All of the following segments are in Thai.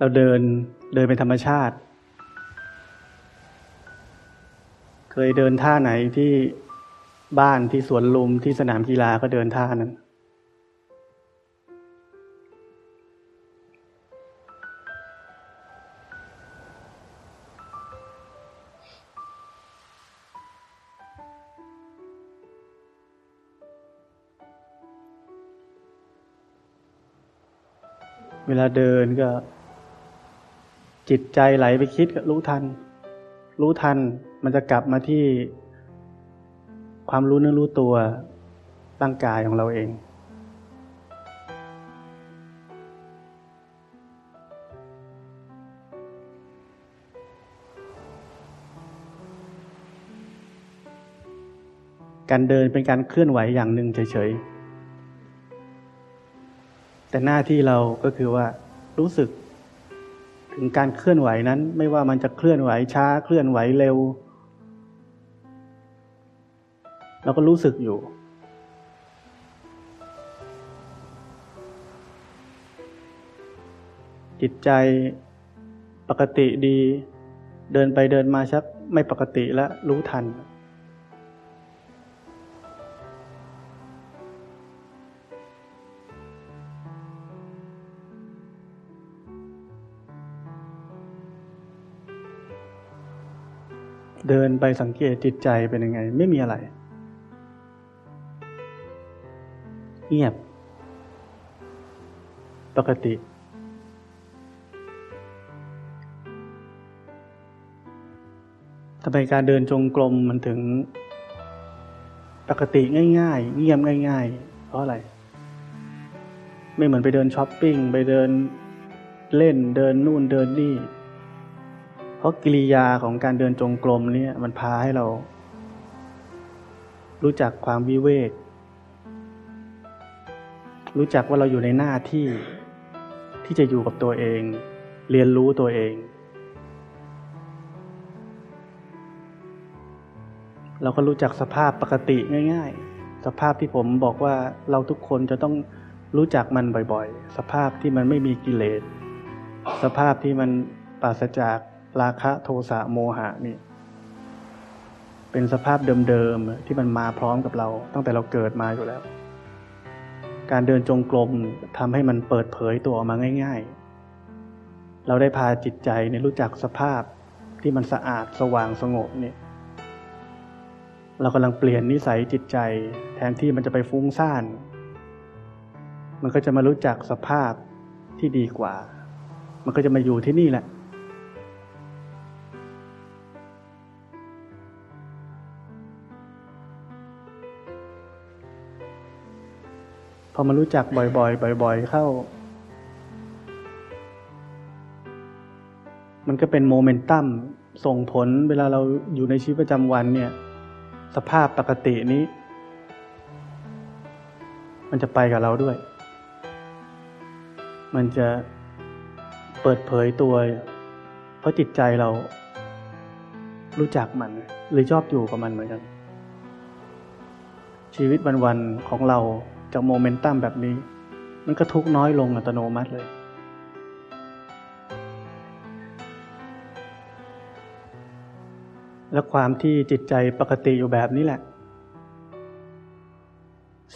เราเดินเดินเป็นธรรมชาติ เคยเดินท่าไหนที่บ้านที่สวนลุมที่สนามกีฬาก็เดินท่านั้น เวลาเดินก็ จิตใจไหลไปคิดก็รู้ทัน รู้ทันมันจะกลับมาที่ความรู้เนื้อรู้ตัวร่างกายของเราเอง การเดินเป็นการเคลื่อนไหวอย่างหนึ่งเฉยๆ แต่หน้าที่เราก็คือว่ารู้สึก ถึงการเคลื่อนไหวนั้น ไม่ว่ามันจะเคลื่อนไหวช้าเคลื่อนไหวเร็วเราก็รู้สึกอยู่ จิตใจปกติดี เดินไปเดินมาชักไม่ปกติแล้วรู้ทัน เดินไปสังเกตจิตใจเป็นยังไง ไม่มีอะไร เงียบ ปกติทำไมการเดินจงกรมมันถึง ปกติง่ายๆ เงียบง่าย ๆ เพราะอะไร ไม่เหมือนไปเดินช้อปปิ้ง ไปเดินเล่นเดินนู่นเดินนี่ เพราะกิริยาของการเดินจงกรมเนี่ยมันพาให้เรา รู้จักความวิเวก รู้จักว่าเราอยู่ในหน้าที่ที่จะอยู่กับตัวเอง เรียนรู้ตัวเอง เราก็รู้จักสภาพปกติง่าย ๆ สภาพที่ผมบอกว่าเราทุกคนจะต้องรู้จักมันบ่อยๆ สภาพที่มันไม่มีกิเลส สภาพที่มันปราศจาก ราคะโทสะโมหะนี่ เป็นสภาพเดิมๆที่มันมาพร้อมกับเรา ตั้งแต่เราเกิดมาอยู่แล้ว การเดินจงกรมทำให้มันเปิดเผยตัวออกมาง่าย ๆ เราได้พาจิตใจเนี่รู้จักสภาพที่มันสะอาดสว่างสงบเนี่ยเรากำลังเปลี่ยนนิสัยจิตใจ แทนที่มันจะไปฟุ้งซ่าน มันก็จะมารู้จักสภาพที่ดีกว่า มันก็จะมาอยู่ที่นี่แหละ อมารู้จักบ่อย ๆ บ่อย ๆ เข้า มันก็เป็นโมเมนตัมส่งผลเวลาเราอยู่ในชีวิตประจำวันเนี่ย สภาพปกตินี้ มันจะไปกับเราด้วย มันจะเปิดเผยตัว เพราะจิตใจเรารู้จักมันหรือชอบอยู่กับมันเหมือนกันชีวิตวันๆของเรา จากโมเมนตัมแบบนี้ มันก็ทุกน้อยลงอัตโนมัติเลย และความที่จิตใจปกติอยู่แบบนี้แหละ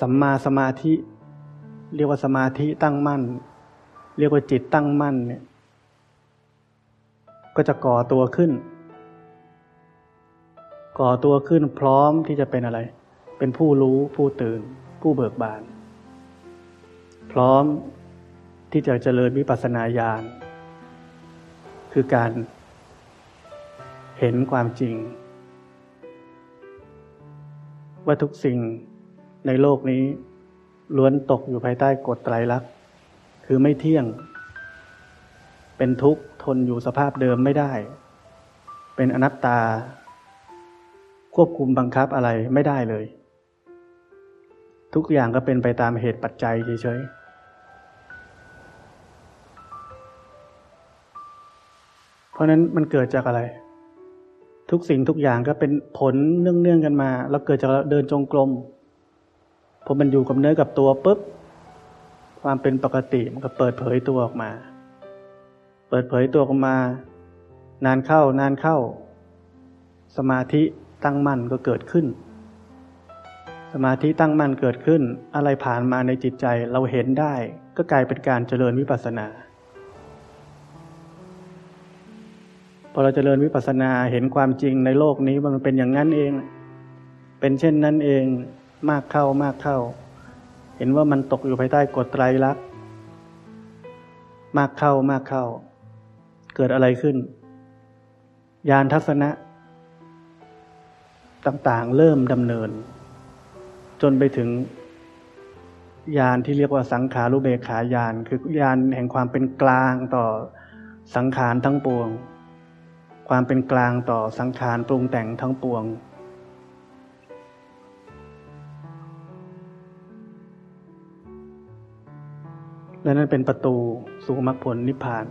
สัมมาสมาธิ เรียกว่าสมาธิตั้งมั่น เรียกว่าจิตตั้งมั่นเนี่ยก็จะก่อตัวขึ้น ก่อตัวขึ้นพร้อมที่จะเป็นอะไร เป็นผู้รู้ผู้ตื่น ผู้เบิกบาน พร้อมที่จะเจริญวิปัสสนาญาณคือการเห็นความจริง ว่าทุกสิ่งในโลกนี้ ล้วนตกอยู่ภายใต้กฎไตรลักษณ์คือไม่เที่ยง เป็นทุกข์ทนอยู่สภาพเดิมไม่ได้ เป็นอนัตตา ควบคุมบังคับอะไรไม่ได้เลย ทุกอย่างก็เป็นไปตามเหตุปัจจัยเฉยๆเพราะนั้นมันเกิดจากอะไร ทุกสิ่งทุกอย่างก็เป็นผลเนื่องๆกันมา แล้วเกิดจากเดินจงกรมพอมันอยู่กับเนื้อกับตัวปุ๊บความเป็นปกติมันก็เปิดเผยตัวออกมา เปิดเผยตัวออกมา นานเข้านานเข้า สมาธิตั้งมั่นก็เกิดขึ้น สมาธิตั้งมั่นเกิดขึ้น อะไรผ่านมาในจิตใจเราเห็นได้ ก็กลายเป็นการเจริญวิปัสสนา พอเราเจริญวิปัสสนาเห็นความจริงในโลกนี้ว่ามันเป็นอย่างนั้นเอง เป็นเช่นนั้นเองมากเข้ามากเข้า เห็นว่ามันตกอยู่ภายใต้กฎไตรลักษณ์มากเข้ามากเข้า เกิดอะไรขึ้น ยานทัศนะ ต่างๆ เริ่มดำเนิน จนไปถึงยานที่เรียกว่าสังขารุเบขายานคือยานแห่งความเป็นกลางต่อสังขารทั้งปวง ความเป็นกลางต่อสังขารปรุงแต่งทั้งปวง และนั่นเป็นประตูสู่มรรคผลนิพพาน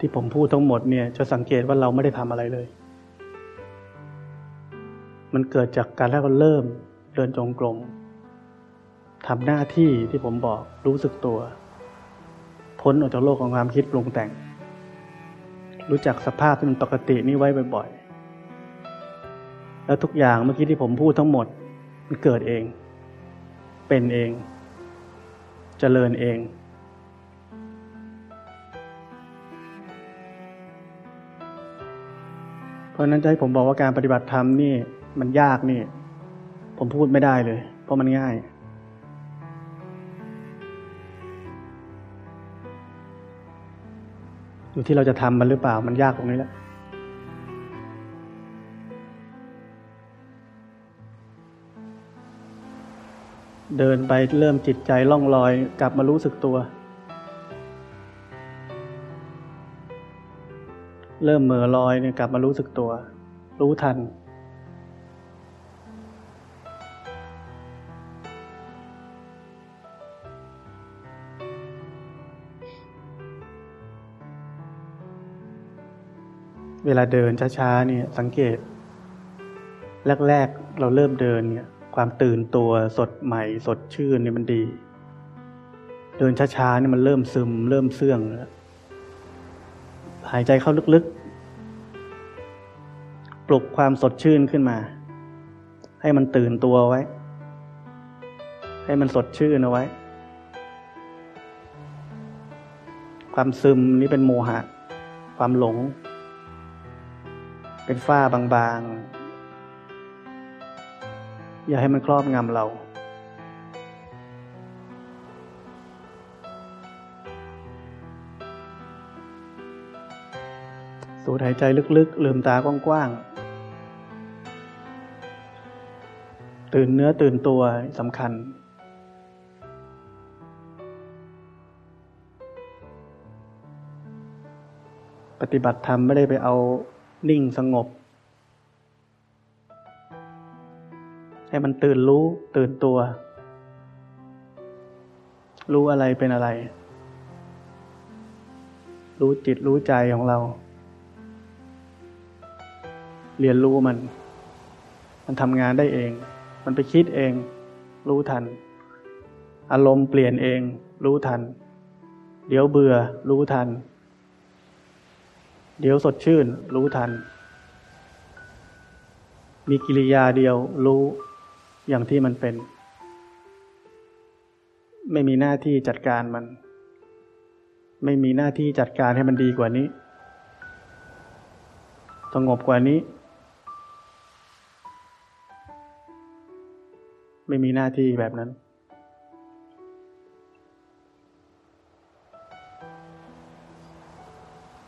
ที่ผมพูดทั้งหมดเนี่ยจะสังเกตว่าเราไม่ได้ทำอะไรเลย มันเกิดจากการแรกเราเริ่มเดินจงกรมทำหน้าที่ที่ผมบอกรู้สึกตัว พ้นออกจากโลกของความคิดปรุงแต่ง รู้จักสภาพที่มันปกตินี้ไว้บ่อยๆ แล้วทุกอย่างเมื่อกี้ที่ผมพูดทั้งหมด มันเกิดเอง เป็นเองเจริญเอง เพราะนั้นจะให้ผมบอกว่าการปฏิบัติธรรมนี่มันยากนี่ ผมพูดไม่ได้เลย เพราะมันง่าย อยู่ที่เราจะทำมันหรือเปล่ามันยากตรงนี้แหละเดินไปเริ่มจิตใจล่องลอย กลับมารู้สึกตัว เริ่มเหม่อลอยเนี่ยกลับมารู้สึกตัว รู้ทัน เวลาเดินช้าๆเนี่ยสังเกต แรกๆเราเริ่มเดินเนี่ยความตื่นตัวสดใหม่สดชื่นเนี่ยมันดี เดินช้าๆเนี่ยมันเริ่มซึม เริ่มเสื่องแล้ว หายใจเข้าลึกๆ ปลุกความสดชื่นขึ้นมา ให้มันตื่นตัวไว้ ให้มันสดชื่นเอาไว้ ความซึมนี่เป็นโมหะ ความหลง เป็นฝ้าบางๆ อย่าให้มันครอบงำเรา สูดหายใจลึกๆ ลืมตากว้างๆ ตื่นเนื้อตื่นตัวสำคัญ ปฏิบัติธรรมไม่ได้ไปเอานิ่งสงบ ให้มันตื่นรู้ตื่นตัว รู้อะไรเป็นอะไร รู้จิตรู้ใจของเรา เรียนรู้มัน มันทำงานได้เอง มันไปคิดเอง รู้ทัน อารมณ์เปลี่ยนเอง รู้ทัน เดี๋ยวเบื่อ รู้ทัน เดี๋ยวสดชื่น รู้ทัน มีกิริยาเดียวรู้อย่างที่มันเป็น ไม่มีหน้าที่จัดการมัน ไม่มีหน้าที่จัดการให้มันดีกว่านี้สงบกว่านี้ ไม่มีหน้าที่แบบนั้น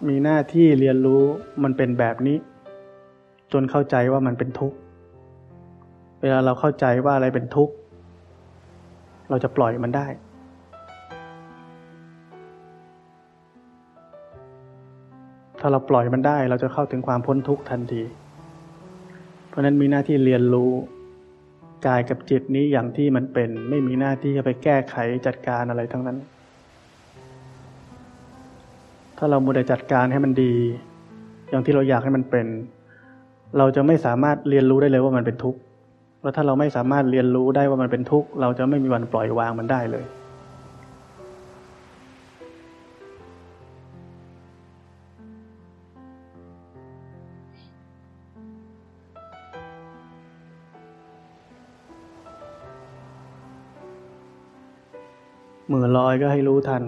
มีหน้าที่เรียนรู้มันเป็นแบบนี้ จนเข้าใจว่ามันเป็นทุกข์ เวลาเราเข้าใจว่าอะไรเป็นทุกข์ เราจะปล่อยมันได้ถ้าเราปล่อยมันได้เราจะเข้าถึงความพ้นทุกข์ทันที เพราะนั้นมีหน้าที่เรียนรู้ กายกับจิตนี้อย่างที่มันเป็น ไม่มีหน้าที่จะไปแก้ไขจัดการอะไรทั้งนั้น ถ้าเราโมเดจัดการให้มันดี อย่างที่เราอยากให้มันเป็น เราจะไม่สามารถเรียนรู้ได้เลยว่ามันเป็นทุกข์แล้วถ้าเราไม่สามารถเรียนรู้ได้ว่ามันเป็นทุกข์เราจะไม่มีวันปล่อยวางมันได้เลย มือลอยก็ให้รู้ทัน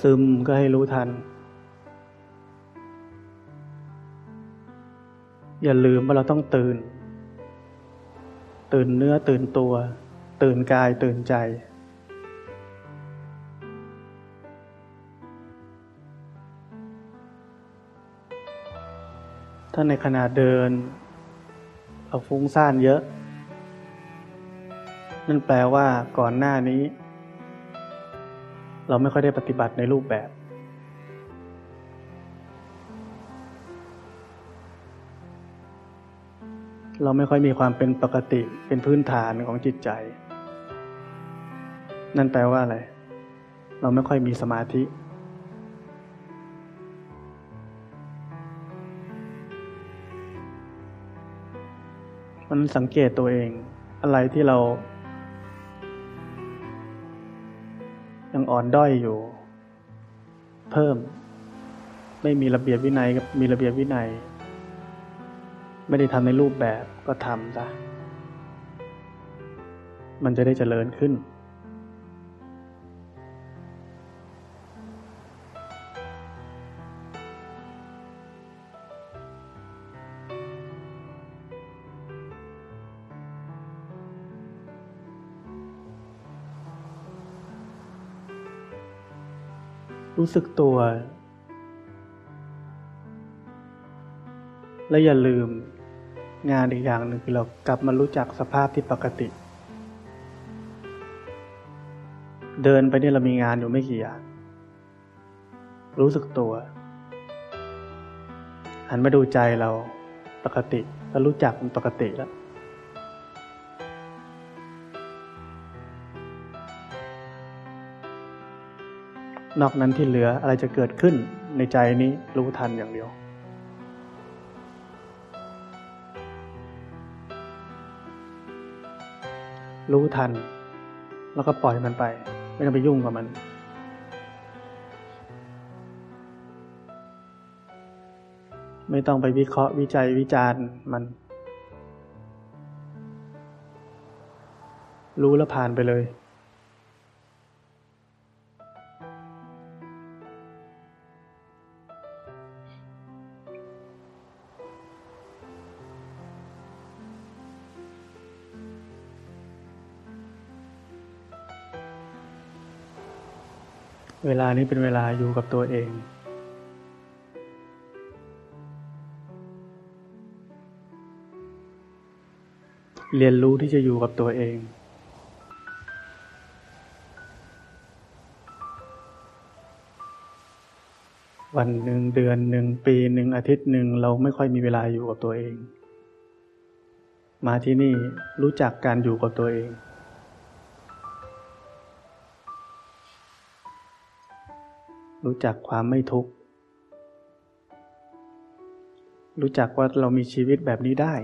ซึมก็ให้รู้ทัน อย่าลืมว่าเราต้องตื่น ตื่นเนื้อตื่นตัว ตื่นกายตื่นใจถ้าในขณะเดิน เราฟุ้งซ่านเยอะ นั่นแปลว่าก่อนหน้านี้ เราไม่ค่อยได้ปฏิบัติในรูปแบบ เราไม่ค่อยมีความเป็นปกติเป็นพื้นฐานของจิตใจ นั่นแปลว่าอะไร เราไม่ค่อยมีสมาธิมันสังเกตตัวเองอะไรที่เรา อ่อนด้อยอยู่ เพิ่ม ไม่มีระเบียบวินัยกับมีระเบียบวินัย ไม่ได้ทำในรูปแบบก็ทำซะมันจะได้เจริญขึ้น รู้สึกตัว และอย่าลืมงานอีกอย่างหนึ่งคือเรากลับมารู้จักสภาพที่ปกติ เดินไปนี่เรามีงานอยู่ไม่กี่อย่างรู้สึกตัว หันมาดูใจเราปกติแล้วรู้จักมันปกติแล้ว นอกนั้นที่เหลืออะไรจะเกิดขึ้นในใจนี้รู้ทันอย่างเดียวรู้ทัน แล้วก็ปล่อยมันไป ไม่ต้องไปยุ่งกับมัน ไม่ต้องไปวิเคราะห์วิจัยวิจารณ์มัน รู้แล้วผ่านไปเลย เวลานี้เป็นเวลาอยู่กับตัวเอง เรียนรู้ที่จะอยู่กับตัวเอง วันหนึ่งเดือนหนึ่งปีหนึ่งอาทิตย์หนึ่งเราไม่ค่อยมีเวลาอยู่กับตัวเอง มาที่นี่รู้จักการอยู่กับตัวเอง รู้จักความไม่ทุกข์ รู้จักว่าเรามีชีวิตแบบนี้ได้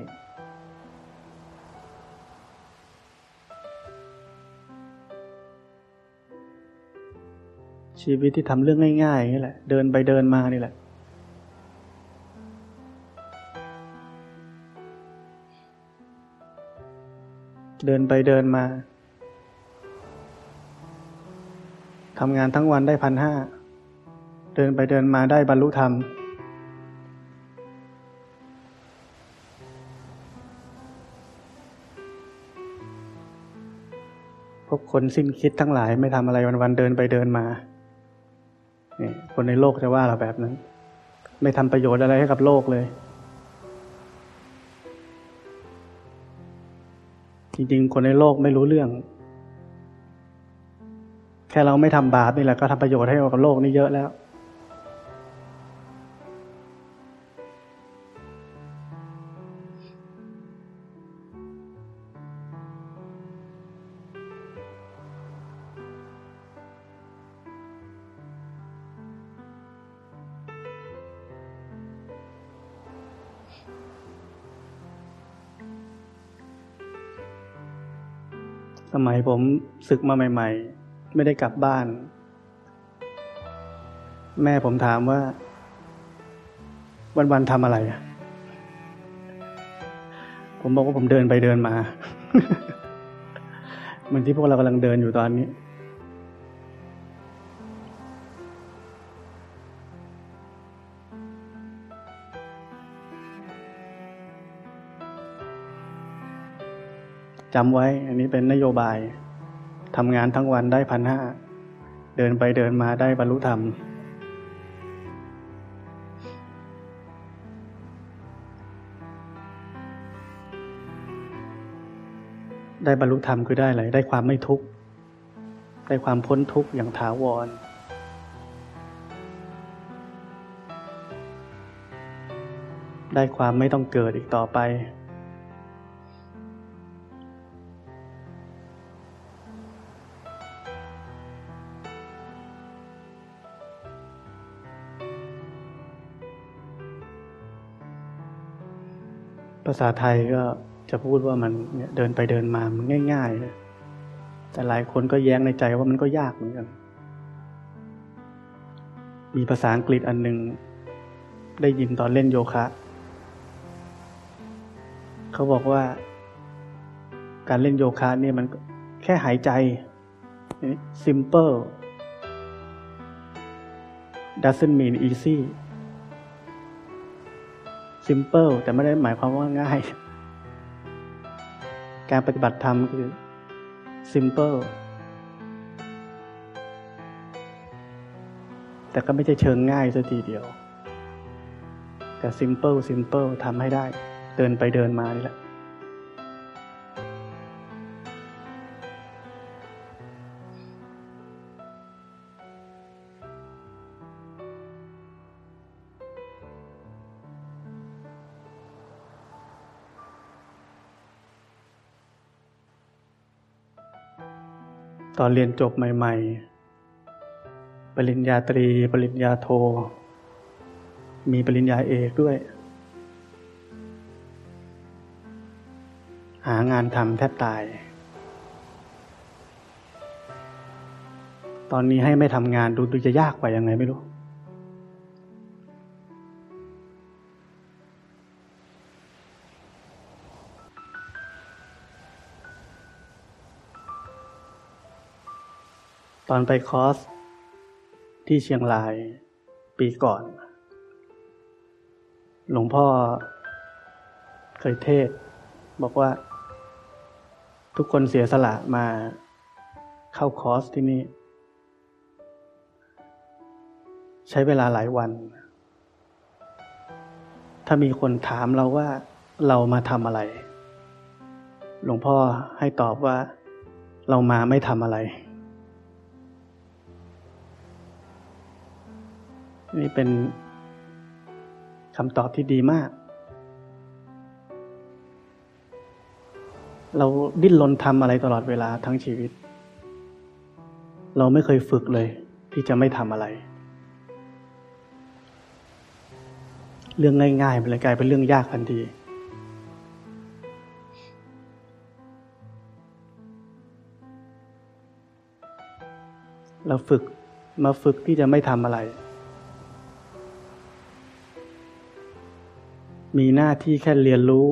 ชีวิตที่ทำเรื่องง่ายๆนี่แหละ เดินไปเดินมานี่แหละ เดินไปเดินมาทำงานทั้งวันได้พันห้า เดินไปเดินมาได้บรรลุธรรม พวกคนสิ้นคิดทั้งหลายไม่ทำอะไรวันๆเดินไปเดินมาเนี่ยคนในโลกจะว่าเราแบบนั้น ไม่ทำประโยชน์อะไรให้กับโลกเลย จริงๆ คนในโลกไม่รู้เรื่อง แค่เราไม่ทำบาปนี่แหละก็ทำประโยชน์ให้กับโลกนี่เยอะแล้ว ผมศึกมาใหม่ ๆ ไม่ได้กลับบ้าน แม่ผมถามว่า วันๆทำอะไรอะผมบอกว่าผมเดินไปเดินมา เหมือนที่พวกเรากำลังเดินอยู่ตอนนี้ จำไว้ อันนี้เป็นนโยบายทำงานทั้งวันได้พันห้า เดินไปเดินมาได้บรรลุธรรม ได้บรรลุธรรมคือได้อะไรได้ความไม่ทุกข์ ได้ความพ้นทุกข์อย่างถาวรได้ความไม่ต้องเกิดอีกต่อไปาษาไทยก็จะพูดว่ามันเดินไปเดินมามันง่ายๆแต่หลายคนก็แย้งในใจว่ามันก็ยากเหมือนกัน มีภาษาอังกฤษอันหนึ่งได้ยินตอนเล่นโยคะ เขาบอกว่า การเล่นโยคะเนี่ยมันแค่หายใจ simple doesn't mean easy simple แต่ไม่ได้หมายความว่าง่าย การปฏิบัติธรรมคือ simple แต่ก็ไม่ใช่เชิงง่ายสักทีเดียว แต่ simple simple ทำให้ได้ เดินไปเดินมานี่แหละ อนเรียนจบใหม่ ๆ ปริญญาตรี ปริญญาโท มีปริญญาเอกด้วย หางานทำแทบตาย ตอนนี้ให้ไม่ทำงานดูดูจะยากกว่ายังไงไม่รู้ อนไปคอร์สที่เชียงรายปีก่อน หลวงพ่อเคยเทศ บอกว่า ทุกคนเสียสละมาเข้าคอร์สที่นี่ ใช้เวลาหลายวัน ถ้ามีคนถามเราว่าเรามาทำอะไร หลวงพ่อให้ตอบว่าเรามาไม่ทำอะไร นี่เป็นคำตอบที่ดีมาก เราดิ้นรนทำอะไรตลอดเวลาทั้งชีวิต เราไม่เคยฝึกเลย ที่จะไม่ทำอะไร เรื่องง่ายๆมันเลยกลายเป็นเรื่องยากทันที เราฝึกมาฝึกที่จะไม่ทำอะไร มีหน้าที่แค่เรียนรู้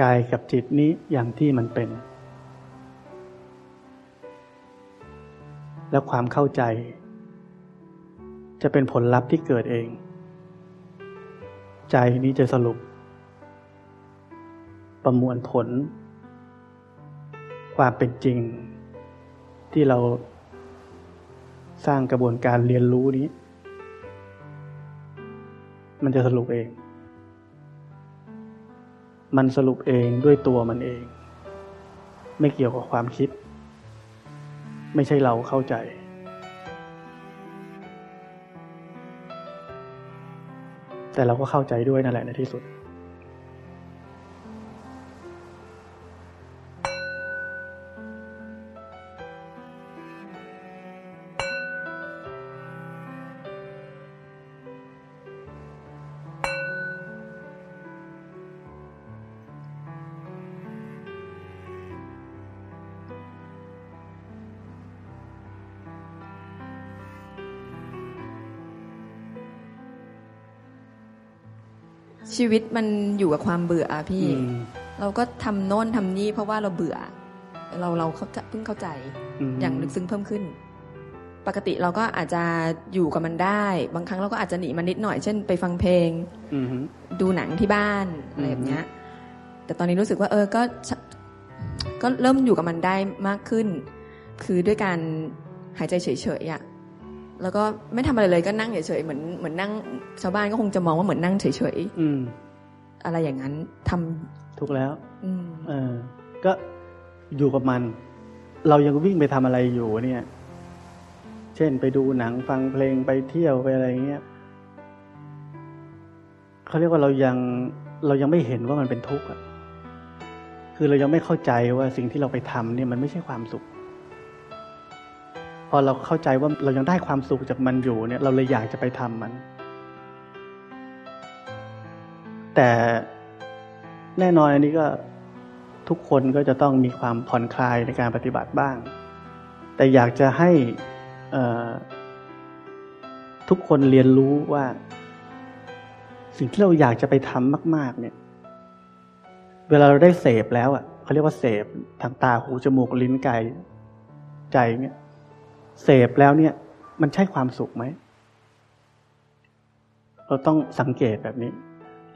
กายกับจิตนี้อย่างที่มันเป็น แล้วความเข้าใจ จะเป็นผลลัพธ์ที่เกิดเอง ใจนี้จะสรุป ประมวลผล ความเป็นจริงที่เรา สร้างกระบวนการเรียนรู้นี้ มันจะสรุปเอง มันสรุปเองด้วยตัวมันเอง ไม่เกี่ยวกับความคิด ไม่ใช่เราเข้าใจ แต่เราก็เข้าใจด้วยนั่นแหละในที่สุด ชีวิตมันอยู่กับความเบื่ออะพี่ เราก็ทำโน่นทำนี่เพราะว่าเราเบื่อ เราเราเขาเพิ่งเข้าใจอย่างลึกซึ้งเพิ่มขึ้น ปกติเราก็อาจจะอยู่กับมันได้ บางครั้งเราก็อาจจะหนีมันนิดหน่อย เช่นไปฟังเพลงดูหนังที่บ้านอะไรแบบเนี้ย แต่ตอนนี้รู้สึกว่า เออก็ก็เริ่มอยู่กับมันได้มากขึ้น คือด้วยการหายใจเฉยๆอะ แล้วก็ไม่ทำอะไรเลยก็นั่งเฉยๆเหมือนเหมือนนั่งชาวบ้านก็คงจะมองว่าเหมือนนั่งเฉยๆอะไรอย่างนั้นทำถูกแล้ว อืมเออ ก็อยู่กับมัน เรายังวิ่งไปทำอะไรอยู่เนี่ย เช่นไปดูหนังฟังเพลงไปเที่ยวไปอะไรเงี้ยเขาเรียกว่าเรายังเรายังไม่เห็นว่ามันเป็นทุกข์อะคือเรายังไม่เข้าใจว่าสิ่งที่เราไปทำเนี่ยมันไม่ใช่ความสุข พอเราเข้าใจว่าเรายังได้ความสุขจากมันอยู่เนี่ย เราเลยอยากจะไปทำมัน แต่แน่นอนอันนี้ก็ทุกคนก็จะต้องมีความผ่อนคลายในการปฏิบัติบ้าง แต่อยากจะให้ทุกคนเรียนรู้ว่า สิ่งที่เราอยากจะไปทำมาก ๆ เนี่ย เวลาเราได้เสพแล้วอะเขาเรียกว่าเสพทางตาหูจมูกลิ้นกายใจเนี่ย เสพแล้วเนี่ย มันใช่ความสุขไหม เราต้องสังเกตแบบนี้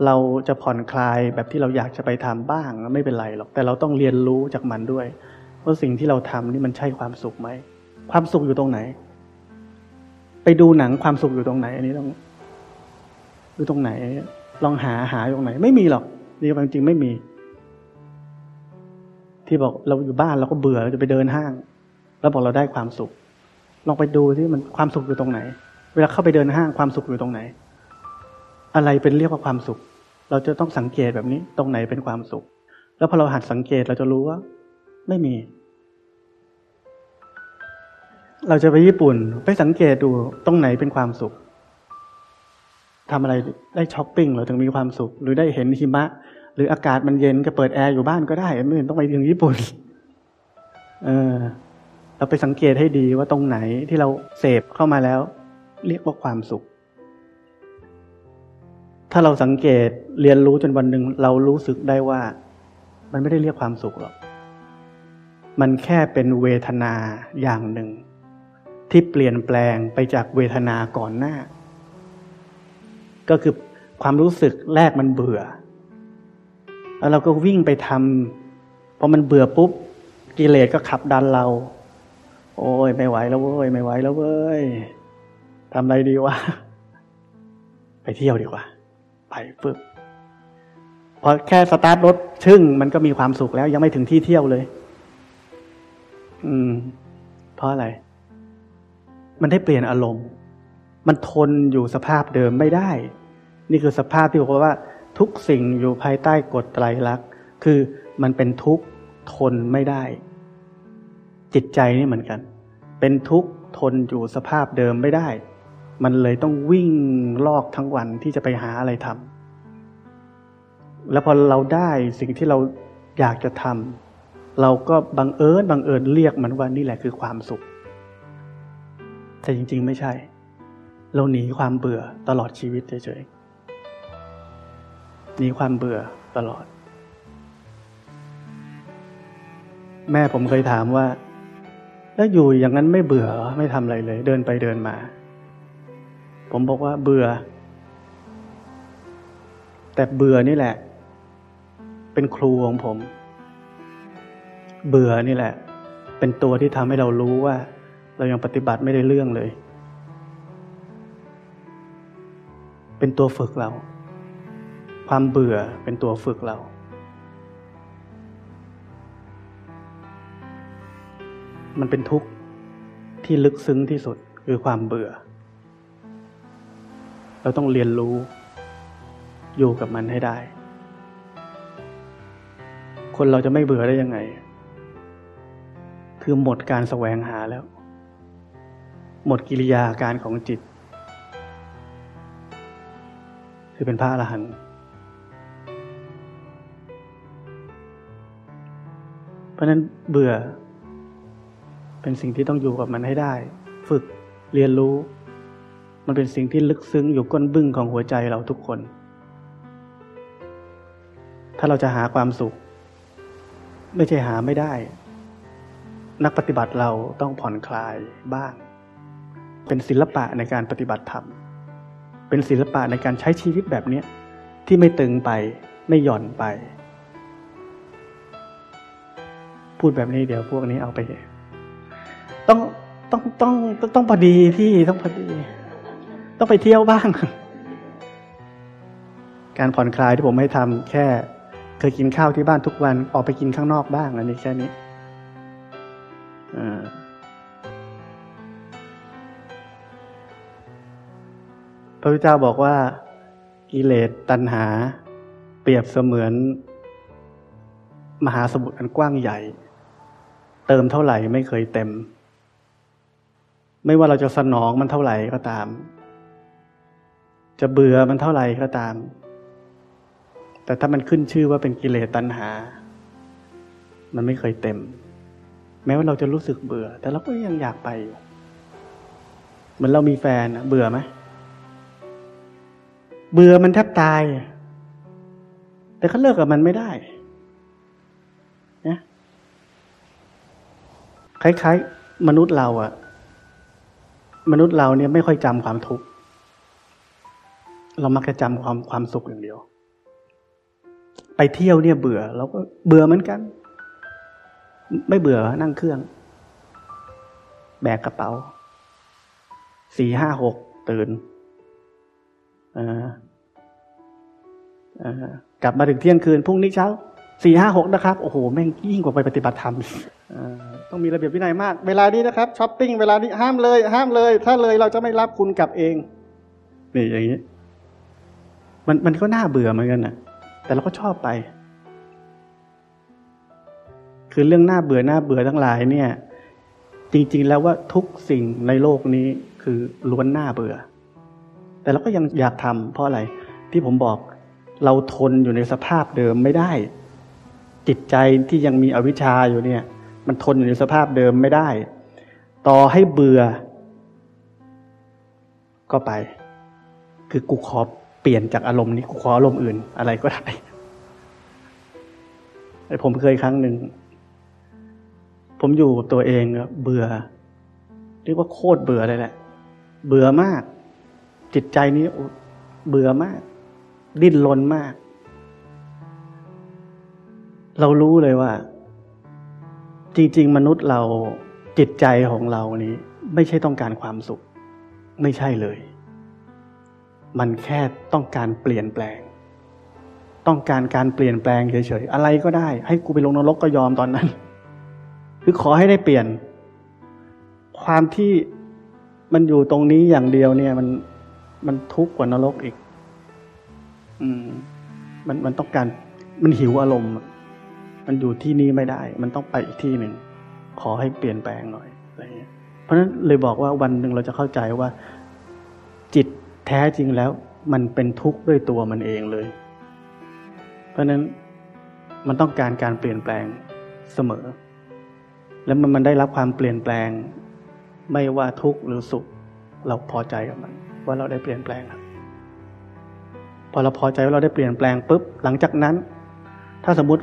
เราจะผ่อนคลายแบบที่เราอยากจะไปทำบ้างไม่เป็นไรหรอก แต่เราต้องเรียนรู้จากมันด้วยว่าสิ่งที่เราทำนี่มันใช่ความสุขไหม ความสุขอยู่ตรงไหน ไปดูหนังความสุขอยู่ตรงไหน อันนี้ต้องอยู่ตรงไหน ลองหาหาตรงไหน ไม่มีหรอกนี่จริงไม่มี ที่บอกเราอยู่บ้านเราก็เบื่อเราจะไปเดินห้าง แล้วบอกเราได้ความสุข ลองไปดูที่มันความสุขอยู่ตรงไหน เวลาเข้าไปเดินห้างความสุขอยู่ตรงไหน อะไรเป็นเรียกว่าความสุข เราจะต้องสังเกตแบบนี้ ตรงไหนเป็นความสุข แล้วพอเราหัดสังเกตเราจะรู้ว่า ไม่มี เราจะไปญี่ปุ่น ไปสังเกตดูตรงไหนเป็นความสุขทำอะไรได้ช้อปปิ้งเราถึงมีความสุข หรือได้เห็นหิมะ หรืออากาศมันเย็นก็เปิดแอร์อยู่บ้านก็ได้ ไม่ต้องไปถึงญี่ปุ่น เออ เราไปสังเกตให้ดีว่าตรงไหนที่เราเสพเข้ามาแล้ว เรียกว่าความสุข ถ้าเราสังเกตเรียนรู้จนวันหนึ่งเรารู้สึกได้ว่า มันไม่ได้เรียกความสุขหรอก มันแค่เป็นเวทนาอย่างหนึ่ง ที่เปลี่ยนแปลงไปจากเวทนาก่อนหน้า ก็คือความรู้สึกแรกมันเบื่อ แล้วเราก็วิ่งไปทำพอมันเบื่อปุ๊บกิเลสก็ขับดันเรา โอ้ยไม่ไหวแล้วเว้ยไม่ไหวแล้วเว้ยทำอะไรดีวะไปเที่ยวดีกว่า ไปปึ๊บพอแค่สตาร์ทรถชึ่งมันก็มีความสุขแล้ว ยังไม่ถึงที่เที่ยวเลย อืม เพราะอะไร มันได้เปลี่ยนอารมณ์ มันทนอยู่สภาพเดิมไม่ได้ นี่คือสภาพที่บอกว่า ทุกสิ่งอยู่ภายใต้กฎไตรลักษณ์คือมันเป็นทุกข์ทนไม่ได้ จิตใจนี่เหมือนกัน เป็นทุกข์ทนอยู่สภาพเดิมไม่ได้ มันเลยต้องวิ่งลอกทั้งวันที่จะไปหาอะไรทำแล้วพอเราได้สิ่งที่เราอยากจะทำเราก็บังเอิญบังเอิญเรียกมันว่านี่แหละคือความสุข แต่จริง ๆ ไม่ใช่ เราหนีความเบื่อตลอดชีวิตเฉยๆหนีความเบื่อตลอดแม่ผมเคยถามว่า แล้วอยู่อย่างนั้นไม่เบื่อไม่ทำอะไรเลย เดินไปเดินมา ผมบอกว่าเบื่อ แต่เบื่อนี่แหละ เป็นครูของผม เบื่อนี่แหละ เป็นตัวที่ทำให้เรารู้ว่า เรายังปฏิบัติไม่ได้เรื่องเลย เป็นตัวฝึกเรา ความเบื่อเป็นตัวฝึกเรา มันเป็นทุกข์ที่ลึกซึ้งที่สุดคือความเบื่อ เราต้องเรียนรู้ อยู่กับมันให้ได้ คนเราจะไม่เบื่อได้ยังไง คือหมดการแสวงหาแล้ว หมดกิริยาการของจิต คือเป็นพระอรหันต์เพราะนั้นเบื่อ เป็นสิ่งที่ต้องอยู่กับมันให้ได้ ฝึกเรียนรู้ มันเป็นสิ่งที่ลึกซึ้งอยู่ก้นบึ้งของหัวใจเราทุกคน ถ้าเราจะหาความสุข ไม่ใช่หาไม่ได้ นักปฏิบัติเราต้องผ่อนคลายบ้าง เป็นศิลปะในการปฏิบัติธรรม เป็นศิลปะในการใช้ชีวิตแบบนี้ที่ไม่ตึงไปไม่หย่อนไป พูดแบบนี้เดี๋ยวพวกนี้เอาไป ต้องต้องต้องต้องพอดีที่ต้องพอดี ต้องไปเที่ยวบ้าง การผ่อนคลายที่ผมให้ทำแค่เคยกินข้าวที่บ้านทุกวันออกไปกินข้างนอกบ้างอันนี้แค่นี้พระพุทธเจ้าบอกว่ากิเลสตัณหา เปรียบเสมือน มหาสมุทรอันกว้างใหญ่ เติมเท่าไหร่ไม่เคยเต็ม ไม่ว่าเราจะสนองมันเท่าไหร่ก็ตาม จะเบื่อมันเท่าไหร่ก็ตาม แต่ถ้ามันขึ้นชื่อว่าเป็นกิเลสตัณหา มันไม่เคยเต็ม แม้ว่าเราจะรู้สึกเบื่อ แต่เราก็ยังอยากไปอยู่เหมือนเรามีแฟนเบื่อไหมเบื่อมันแทบตาย แต่เขาเลิกกับมันไม่ได้นะคล้ายๆ มนุษย์เราอะ มนุษย์เราเนี่ยไม่ค่อยจำความทุกข์เรามักจะจำความความสุขอย่างเดียว ไปเที่ยวเนี่ยเบื่อ เราก็เบื่อเหมือนกัน ไม่เบื่อนั่งเครื่อง แบกกระเป๋าสี่ห้าหกตื่นกลับมาถึงเที่ยงคืนพรุ่งนี้เช้า สี่ห้าหกนะครับ โอ้โห แม่งยิ่งกว่าไปปฏิบัติธรรมต้องมีระเบียบวินัยมาก เวลานี้นะครับช้อปปิ้งเวลานี้ห้ามเลย ห้ามเลย ถ้าเลยเราจะไม่รับคุณกลับเองนี่อย่างนี้ มันมันก็น่าเบื่อเหมือนกันนะแต่เราก็ชอบไป คือเรื่องน้าเบื่อน้าเบื่อทั้งหลายเนี่ย จริง ๆ แล้วว่าทุกสิ่งในโลกนี้คือล้วนน้าเบื่อ แต่เราก็ยังอยากทำเพราะอะไร ที่ผมบอกเราทนอยู่ในสภาพเดิมไม่ได้ จิตใจที่ยังมีอวิชชาอยู่เนี่ย มันทนอยู่ในสภาพเดิมไม่ได้ ต่อให้เบื่อ ก็ไป คือกูขอเปลี่ยนจากอารมณ์นี้กูขออารมณ์อื่น อะไรก็ได้ผมเคยครั้งหนึ่ง ผมอยู่ตัวเองเบื่อ เรียกว่าโคตรเบื่อเลยแหละ เบื่อมาก จิตใจนี้เบื่อมาก ดิ้นรนมาก เรารู้เลยว่า จริง ๆ มนุษย์เราจิตใจของเรานี้ ไม่ใช่ต้องการความสุข ไม่ใช่เลย มันแค่ต้องการเปลี่ยนแปลง ต้องการการเปลี่ยนแปลงเฉยๆอะไรก็ได้ ให้กูไปลงนรกก็ยอมตอนนั้น คือขอให้ได้เปลี่ยน ความที่มันอยู่ตรงนี้อย่างเดียวเนี่ย มันมันทุกข์กว่านรกอีก อืม มันมันต้องการมันหิวอารมณ์ มันอยู่ที่นี่ไม่ได้ มันต้องไปอีกที่หนึ่ง ขอให้เปลี่ยนแปลงหน่อยอะไรเงี้ย เพราะฉะนั้นเลยบอกว่าวันหนึ่งเราจะเข้าใจว่า จิตแท้จริงแล้ว มันเป็นทุกข์ด้วยตัวมันเองเลย เพราะนั้นมันต้องการการเปลี่ยนแปลงเสมอ แล้วมันมันได้รับความเปลี่ยนแปลง ไม่ว่าทุกข์หรือสุข เราพอใจกับมัน ว่าเราได้เปลี่ยนแปลงครับพอเราพอใจว่าเราได้เปลี่ยนแปลงปุ๊บหลังจากนั้น ถ้าสมมติ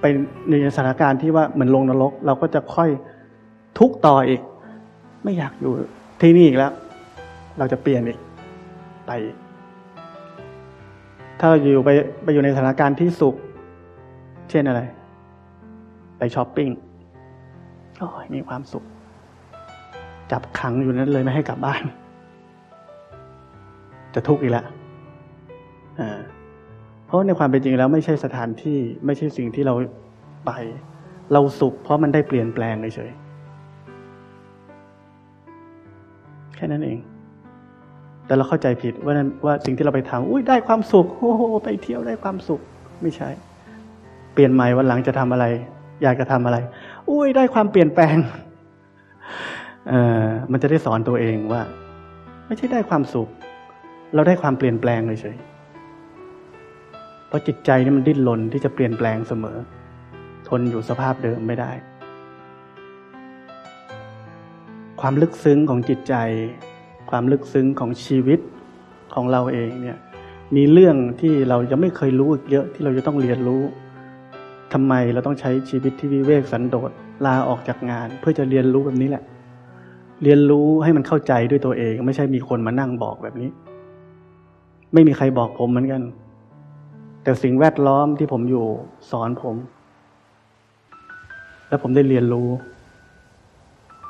ไปในสถานการณ์ที่ว่าเหมือนลงนรก เราก็จะค่อยทุกต่ออีก ไม่อยากอยู่ที่นี่อีกแล้ว เราจะเปลี่ยนอีกไป ถ้าเราอยู่ไปไปอยู่ในสถานการณ์ที่สุข เช่นอะไร ไปช้อปปิ้งโอ้ยมีความสุข จับขังอยู่นั้นเลยไม่ให้กลับบ้าน จะทุกข์อีกแล้วอ่า เพราะในความเป็นจริงแล้วไม่ใช่สถานที่ไม่ใช่สิ่งที่เราไป เราสุข เพราะมันได้เปลี่ยนแปลงเฉยแค่นั้นเอง แต่เราเข้าใจผิดว่านั้นว่าสิ่งที่เราไปทำอุ้ยได้ความสุขโอ้โหไปเที่ยวได้ความสุขไม่ใช่ เปลี่ยนใหม่วันหลังจะทำอะไร อยากจะทำอะไร อุ้ยได้ความเปลี่ยนแปลงเอ่อมันจะได้สอนตัวเองว่า ไม่ใช่ได้ความสุข เราได้ความเปลี่ยนแปลงเลยเฉย เพราะจิตใจนี่มันดิ้นรนที่จะเปลี่ยนแปลงเสมอ ทนอยู่สภาพเดิมไม่ได้ ความลึกซึ้งของจิตใจ ความลึกซึ้งของชีวิตของเราเองเนี่ยมีเรื่องที่เรายังไม่เคยรู้อีกเยอะที่เราจะต้องเรียนรู้ทำไมเราต้องใช้ชีวิตที่วิเวกสันโดษลาออกจากงาน เพื่อจะเรียนรู้แบบนี้แหละ เรียนรู้ให้มันเข้าใจด้วยตัวเอง ไม่ใช่มีคนมานั่งบอกแบบนี้ ไม่มีใครบอกผมเหมือนกัน แต่สิ่งแวดล้อมที่ผมอยู่สอนผม แล้วผมได้เรียนรู้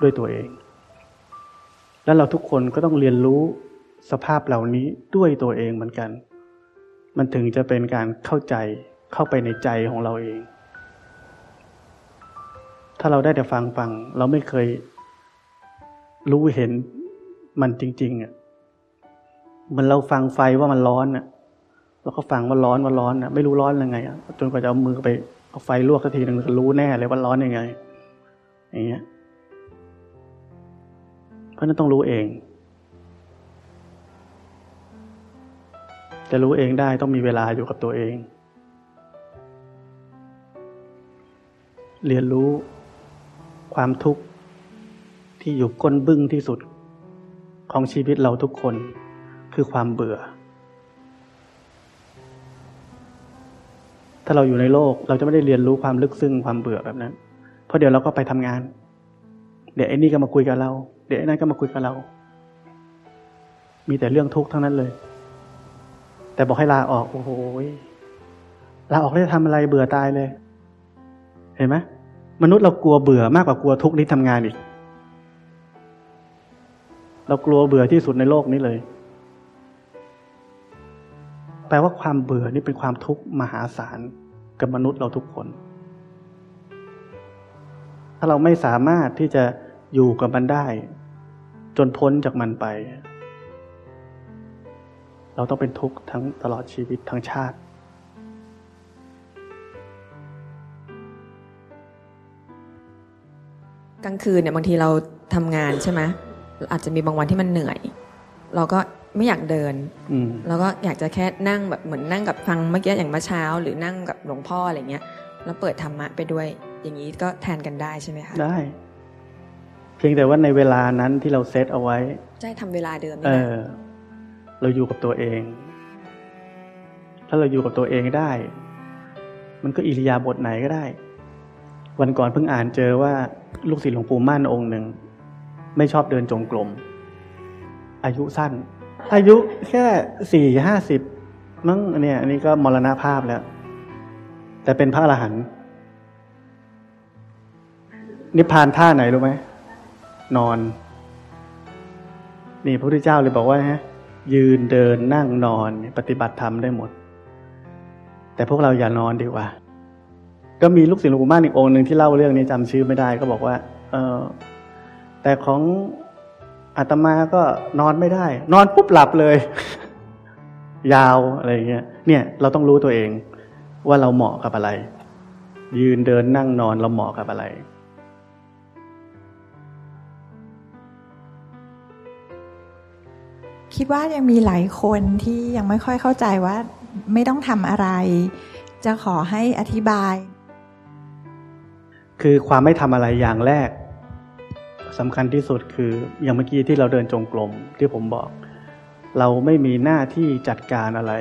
ด้วยตัวเอง แล้วเราทุกคนก็ต้องเรียนรู้สภาพเหล่านี้ด้วยตัวเองเหมือนกัน มันถึงจะเป็นการเข้าใจเข้าไปในใจของเราเอง ถ้าเราได้แต่ฟังฟัง เราไม่เคยรู้เห็นมันจริงๆอะมันเราฟังไฟว่ามันร้อนอะ เราก็ฟังว่าร้อนว่าร้อนอะไม่รู้ร้อนยังไงอะจนกว่าจะเอามือไปเอาไฟลวกสักทีหนึ่งก็รู้แน่เลยว่าร้อนยังไง อย่างเงี้ยเพราะนั้นต้องรู้เอง จะรู้เองได้ต้องมีเวลาอยู่กับตัวเอง เรียนรู้ความทุกข์ที่อยู่ก้นบึ้งที่สุดของชีวิตเราทุกคนคือความเบื่อ ถ้าเราอยู่ในโลก เราจะไม่ได้เรียนรู้ความลึกซึ้งความเบื่อแบบนั้น เพราะเดี๋ยวเราก็ไปทำงาน เดี๋ยวไอ้นี่ก็มาคุยกับเรา เดี๋ยวไอ้นั่นก็มาคุยกับเรา มีแต่เรื่องทุกข์ทั้งนั้นเลย แต่บอกให้ลาออก โอ้โหลาออกแล้วจะทำอะไรเบื่อตายเลย เห็นไหมมนุษย์เรากลัวเบื่อมากกว่ากลัวทุกข์นี้ทำงานอีก เรากลัวเบื่อที่สุดในโลกนี้เลย แปลว่าความเบื่อนี่เป็นความทุกข์มหาศาลกับมนุษย์เราทุกคน ถ้าเราไม่สามารถที่จะอยู่กับมันได้ จนพ้นจากมันไป เราต้องเป็นทุกข์ทั้งตลอดชีวิตทั้งชาติกลางคืนเนี่ยบางทีเราทำงานใช่ไหมอาจจะมีบางวันที่มันเหนื่อย เราก็ ไม่อยากเดินเราก็อยากจะแค่นั่งแบบเหมือนนั่งกับฟังเมื่อกี้อย่างเมื่อเช้า หรือนั่งกับหลวงพ่ออะไรเงี้ย แล้วเปิดธรรมะไปด้วย อย่างนี้ก็แทนกันได้ใช่ไหมคะได้ เพียงแต่ว่าในเวลานั้นที่เราเซตเอาไว้ใช่ทำเวลาเดิมเออ เราอยู่กับตัวเอง ถ้าเราอยู่กับตัวเองได้ มันก็อิริยาบถไหนก็ได้ วันก่อนเพิ่งอ่านเจอว่าลูกศิษย์หลวงปู่มั่นองค์หนึ่งไม่ชอบเดินจงกรมอายุสั้น อายุแค่สี่ห้าสิบมั้งเนี่ย อันนี้ก็มรณภาพแล้ว แต่เป็นพระอรหันต์นิพพานท่าไหนรู้ไหมนอน นี่พระพุทธเจ้าเลยบอกว่าฮะ ยืนเดินนั่งนอนปฏิบัติธรรมได้หมด แต่พวกเราอย่านอนดีกว่า ก็มีลูกศิษย์หลวงปู่มั่นอีกองค์หนึ่งที่เล่าเรื่องนี้จำชื่อไม่ได้ก็บอกว่า เออแต่ของ อาตมาก็นอนไม่ได้ นอนปุ๊บหลับเลย ยาวอะไรเงี้ย เนี่ย เราต้องรู้ตัวเอง ว่าเราเหมาะกับอะไร ยืนเดินนั่งนอนเราเหมาะกับอะไรคิดว่ายังมีหลายคนที่ยังไม่ค่อยเข้าใจว่าไม่ต้องทำอะไร จะขอให้อธิบาย คือความไม่ทำอะไรอย่างแรก สำคัญที่สุดคืออย่างเมื่อกี้ที่เราเดินจงกรมที่ผมบอก เราไม่มีหน้าที่จัดการอะไร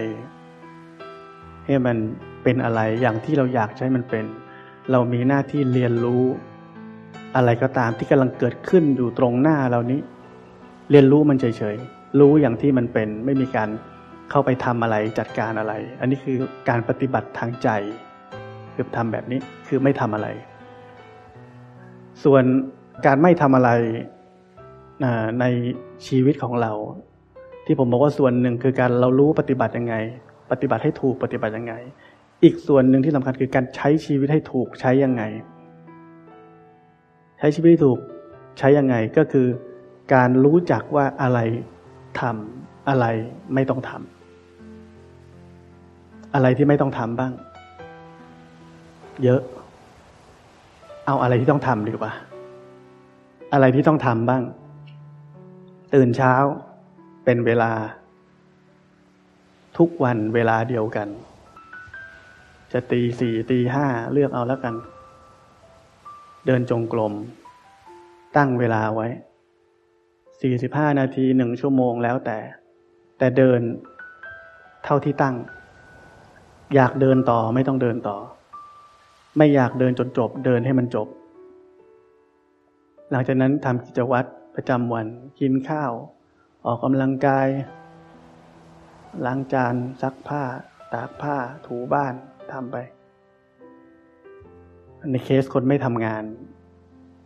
ให้มันเป็นอะไรอย่างที่เราอยากใช้มันเป็น เรามีหน้าที่เรียนรู้ อะไรก็ตามที่กำลังเกิดขึ้นอยู่ตรงหน้าเรานี้ เรียนรู้มันเฉยๆรู้อย่างที่มันเป็น ไม่มีการเข้าไปทำอะไรจัดการอะไร อันนี้คือการปฏิบัติทางใจคือทำแบบนี้คือไม่ทำอะไร ส่วน การไม่ทำอะไรในชีวิตของเรา ที่ผมบอกว่าส่วนหนึ่งคือการเรารู้ปฏิบัติยังไง ปฏิบัติให้ถูกปฏิบัติยังไง อีกส่วนหนึ่งที่สำคัญคือการใช้ชีวิตให้ถูกใช้ยังไง ใช้ชีวิตให้ถูกใช้ยังไงก็คือการรู้จักว่าอะไรทำอะไรไม่ต้องทำอะไรที่ไม่ต้องทำบ้าง เยอะ เอาอะไรที่ต้องทำดีกว่า อะไรที่ต้องทำบ้าง ตื่นเช้าเป็นเวลา ทุกวันเวลาเดียวกัน จะตีสี่ตีห้าเลือกเอาแล้วกัน เดินจงกรมตั้งเวลาไว้สี่สิบห้านาทีหนึ่งชั่วโมงแล้วแต่ แต่เดินเท่าที่ตั้ง อยากเดินต่อไม่ต้องเดินต่อ ไม่อยากเดินจนจบ เดินให้มันจบ หลังจากนั้นทำกิจวัตรประจำวันกินข้าว ออกกำลังกาย ล้างจานซักผ้า ตากผ้า ถูบ้านทำไป ในเคสคนไม่ทำงาน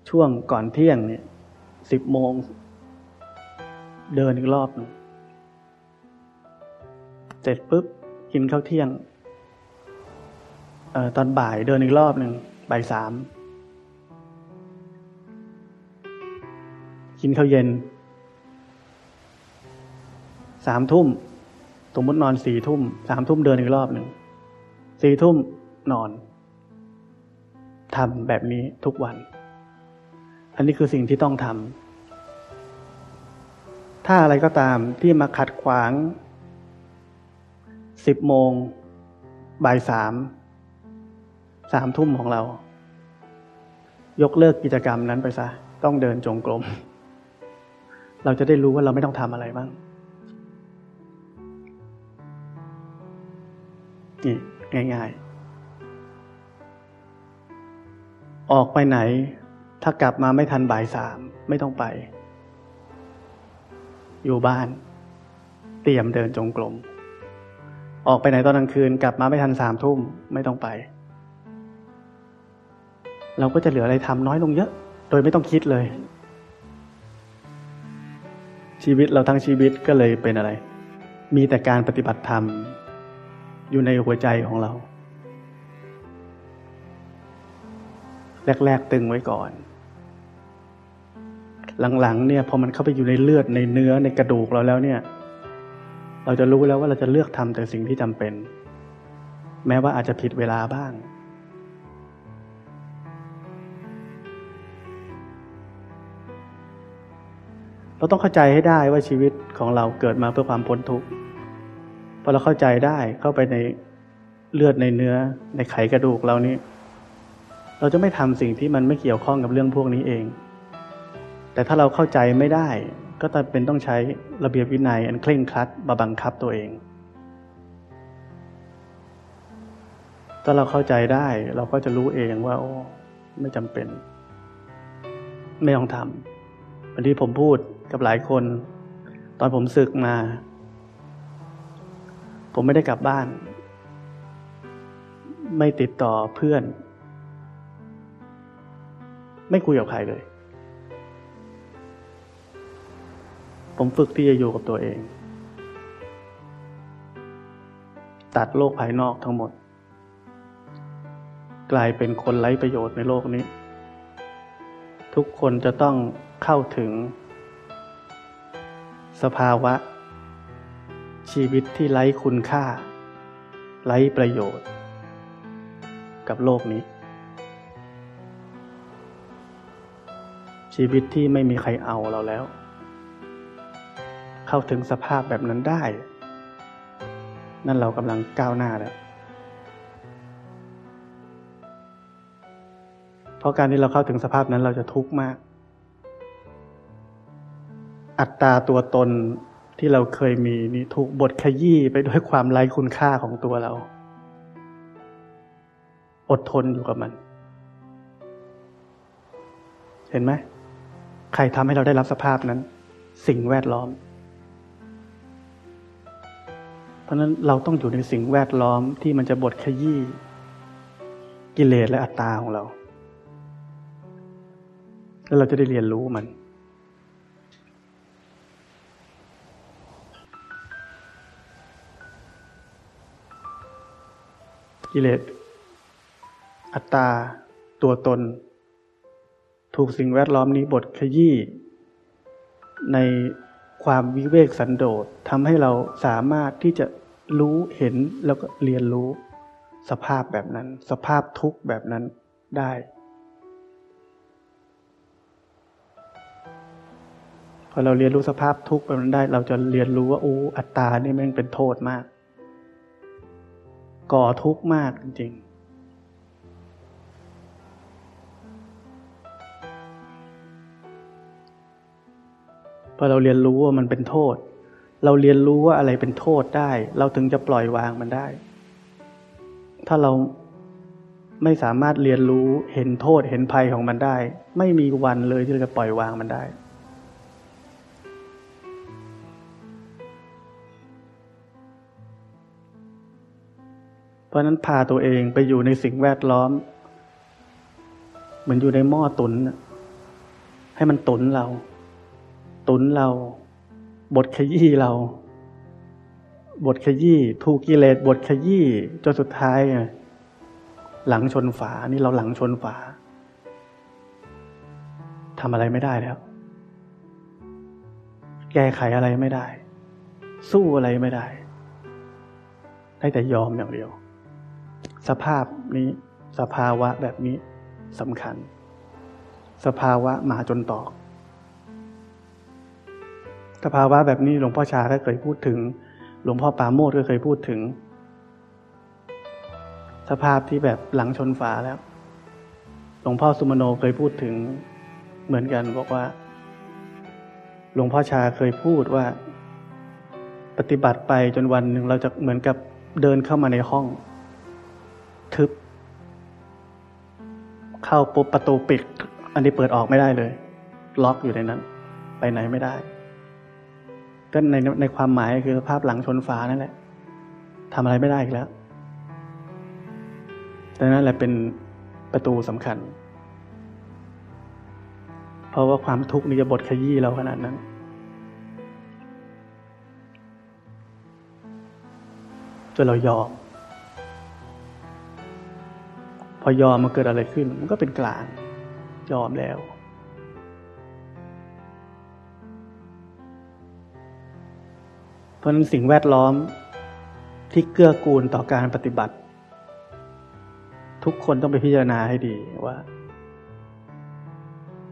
ช่วงก่อนเที่ยงเนี่ยสิบโมง เดินอีกรอบนึงเสร็จปุ๊บ กินข้าวเที่ยงออตอนบ่ายเดินอีกรอบหนึ่งบ่ายสาม กินข้าวเย็น สามทุ่มสมมตินอนสี่ทุ่ม สามทุ่มเดินอีกรอบหนึ่ง สี่ทุ่มนอนทำแบบนี้ทุกวัน อันนี้คือสิ่งที่ต้องทำ ถ้าอะไรก็ตามที่มาขัดขวางสิบโมงบ่ายสาม สามทุ่มของเรา ยกเลิกกิจกรรมนั้นไปซะ ต้องเดินจงกรม เราจะได้รู้ว่าเราไม่ต้องทำอะไรบ้างนี่ง่าย ๆ ออกไปไหน ถ้ากลับมาไม่ทันบ่ายสามไม่ต้องไป อยู่บ้าน เตรียมเดินจงกรมออกไปไหนตอนกลางคืน กลับมาไม่ทันสามทุ่มไม่ต้องไป เราก็จะเหลืออะไรทำน้อยลงเยอะ โดยไม่ต้องคิดเลย ชีวิตเราทั้งชีวิตก็เลยเป็นอะไร มีแต่การปฏิบัติธรรม อยู่ในหัวใจของเรา แรก ๆ ตึงไว้ก่อน หลัง ๆ เนี่ยพอมันเข้าไปอยู่ในเลือดในเนื้อในกระดูกเราแล้วเนี่ย เราจะรู้แล้วว่าเราจะเลือกทำแต่สิ่งที่จำเป็น แม้ว่าอาจจะผิดเวลาบ้าง เราต้องเข้าใจให้ได้ว่าชีวิตของเราเกิดมาเพื่อความพ้นทุกข์พอเราเข้าใจได้เข้าไปในเลือดในเนื้อในไขกระดูกเรานี้ เราจะไม่ทำสิ่งที่มันไม่เกี่ยวข้องกับเรื่องพวกนี้เอง แต่ถ้าเราเข้าใจไม่ได้ ก็จะเป็นต้องใช้ระเบียบวินัยอันเคร่งครัดมาบังคับตัวเอง ถ้าเราเข้าใจได้เราก็จะรู้เองว่า โอ้ไม่จำเป็น ไม่ต้องทำวันที่ผมพูด กับหลายคน ตอนผมศึกมา ผมไม่ได้กลับบ้าน ไม่ติดต่อเพื่อน ไม่คุยกับใครเลย ผมฝึกที่จะอยู่กับตัวเอง ตัดโลกภายนอกทั้งหมด กลายเป็นคนไร้ประโยชน์ในโลกนี้ ทุกคนจะต้องเข้าถึง สภาวะ ชีวิตที่ไร้คุณค่า ไร้ประโยชน์ กับโลกนี้ ชีวิตที่ไม่มีใครเอาเราแล้ว เข้าถึงสภาพแบบนั้นได้ นั่นเรากำลังก้าวหน้าแล้วเพราะการที่เราเข้าถึงสภาพนั้นเราจะทุกข์มาก อัตราตัวตนที่เราเคยมีนี่ถูกบทขยี้ไปด้วยความไร้คุณค่าของตัวเรา อดทนอยู่กับมัน เห็นไหมใครทำให้เราได้รับสภาพนั้น สิ่งแวดล้อม เพราะนั้นเราต้องอยู่ในสิ่งแวดล้อมที่มันจะบดขยี้กิเลสและอัตตาของเรา แล้วเราจะได้เรียนรู้มัน กิเลส อัตตา ตัวตน ถูกสิ่งแวดล้อมนี้บดขยี้ ในความวิเวกสันโดษทำให้เราสามารถที่จะรู้เห็นแล้วก็เรียนรู้สภาพแบบนั้น สภาพทุกข์แบบนั้นได้ พอเราเรียนรู้สภาพทุกข์แบบนั้นได้ เราจะเรียนรู้ว่าโอ้อัตตานี่มันเป็นโทษมาก ก่อทุกข์มากจริงๆพอเราเรียนรู้ว่ามันเป็นโทษ เราเรียนรู้ว่าอะไรเป็นโทษได้ เราถึงจะปล่อยวางมันได้ ถ้าเราไม่สามารถเรียนรู้เห็นโทษเห็นภัยของมันได้ ไม่มีวันเลยที่เราจะปล่อยวางมันได้ เพราะนั้นพาตัวเองไปอยู่ในสิ่งแวดล้อม เหมือนอยู่ในหม้อตุน ให้มันตุนเรา ตุนเรา บทขยี้เรา บทขยี้ถูกกิเลสบทขยี้จนสุดท้ายหลังชนฝา นี่เราหลังชนฝาทำอะไรไม่ได้แล้ว แก้ไขอะไรไม่ได้ สู้อะไรไม่ได้ ได้แต่ยอมอย่างเดียว สภาพนี้ สภาวะแบบนี้สำคัญ สภาวะมาจนตอกสภาวะแบบนี้หลวงพ่อชาก็เคยพูดถึง หลวงพ่อปาโมดก็เคยพูดถึง สภาพที่แบบหลังชนฝาแล้ว หลวงพ่อสุมโนเคยพูดถึงเหมือนกันบอกว่า หลวงพ่อชาเคยพูดว่า ปฏิบัติไปจนวันหนึ่งเราจะเหมือนกับเดินเข้ามาในห้อง ทึบ เข้าปุ๊บประตูปิด อันนี้เปิดออกไม่ได้เลย ล็อกอยู่ในนั้น ไปไหนไม่ได้ก็ในในความหมายคือสภาพหลังชนฝานั่นแหละทำอะไรไม่ได้อีกแล้วดังนั้นแหละเป็นประตูสำคัญ เพราะว่าความทุกข์นี่จะบดขยี้เราขนาดนั้นจนเรายอม พอยอมมันเกิดอะไรขึ้น มันก็เป็นกลาง ยอมแล้ว เพราะนั้นสิ่งแวดล้อมที่เกื้อกูลต่อการปฏิบัติ ทุกคนต้องไปพิจารณาให้ดีว่า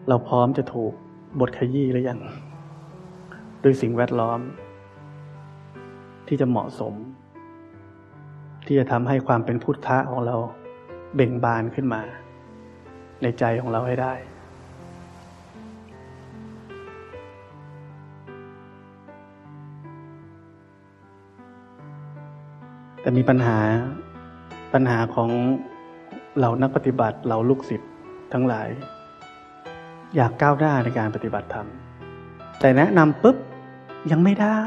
เราพร้อมจะถูกบทขยี้หรือยังด้วยสิ่งแวดล้อม ที่จะเหมาะสม ที่จะทำให้ความเป็นพุทธะของเรา เบ่งบานขึ้นมา ในใจของเราให้ได้ แต่มีปัญหาปัญหาของเหล่านักปฏิบัติเหล่าลูกศิษย์ทั้งหลาย อยากก้าวหน้าในการปฏิบัติธรรม แต่แนะนำปุ๊บยังไม่ได้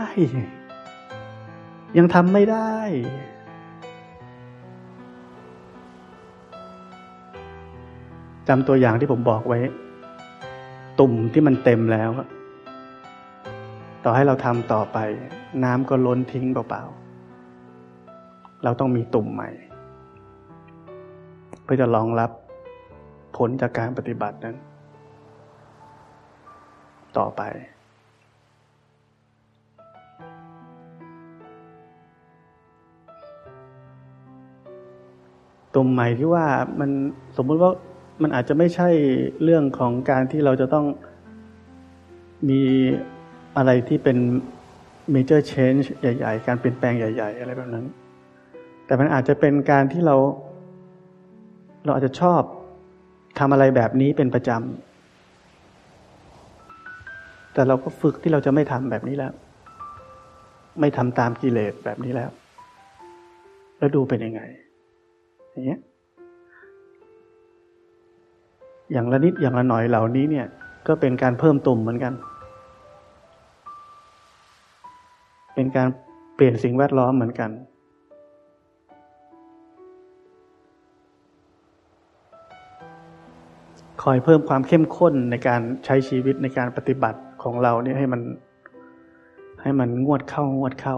ยังทำไม่ได้ จำตัวอย่างที่ผมบอกไว้ ตุ่มที่มันเต็มแล้ว ต่อให้เราทำต่อไป น้ำก็ล้นทิ้งเปล่าๆ เราต้องมีตุ่มใหม่ เพื่อจะรองรับผลจากการปฏิบัตินั้น ต่อไปตรงใหม่ที่ว่ามันสมมติว่า มันอาจจะไม่ใช่เรื่องของการที่เราจะต้องมีอะไรที่เป็น major change ใหญ่ ๆ การเปลี่ยนแปลงใหญ่ ๆ อะไรแบบนั้น แต่มันอาจจะเป็นการที่เรา เราอาจจะชอบทำอะไรแบบนี้เป็นประจำ แต่เราก็ฝึกที่เราจะไม่ทำแบบนี้แล้ว ไม่ทำตามกิเลสแบบนี้แล้ว แล้วดูเป็นยังไง อย่างเงี้ย อย่างละนิดอย่างละหน่อยเหล่านี้เนี่ย ก็เป็นการเพิ่มตุ่มเหมือนกัน เป็นการเปลี่ยนสิ่งแวดล้อมเหมือนกัน คอยเพิ่มความเข้มข้นในการใช้ชีวิตในการปฏิบัติของเราเนี่ยให้มัน ให้มันงวดเข้างวดเข้า